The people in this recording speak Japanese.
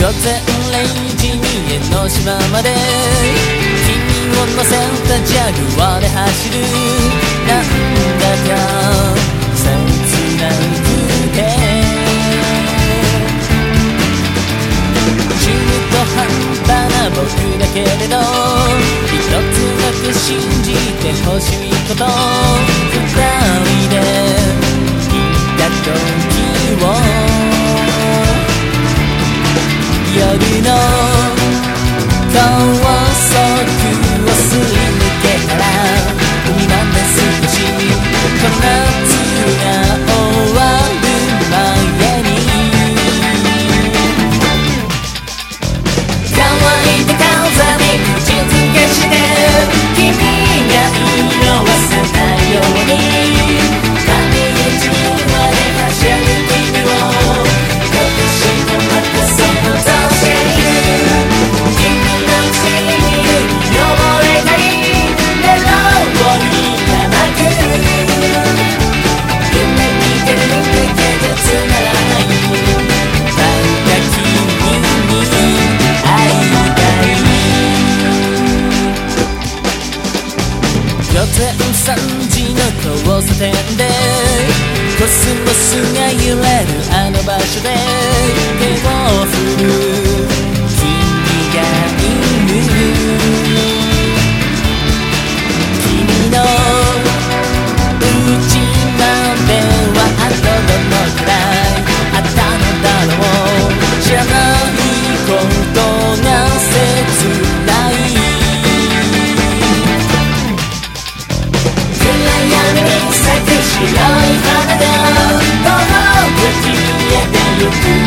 午前0時に江の島まで。君を乗せたジャグワーで走る。なんだか切なくて。中途半端な僕だけれど一つだけ信じてほしいこと。二人で交差点でコスモスが揺れるあの場所で手を振る you.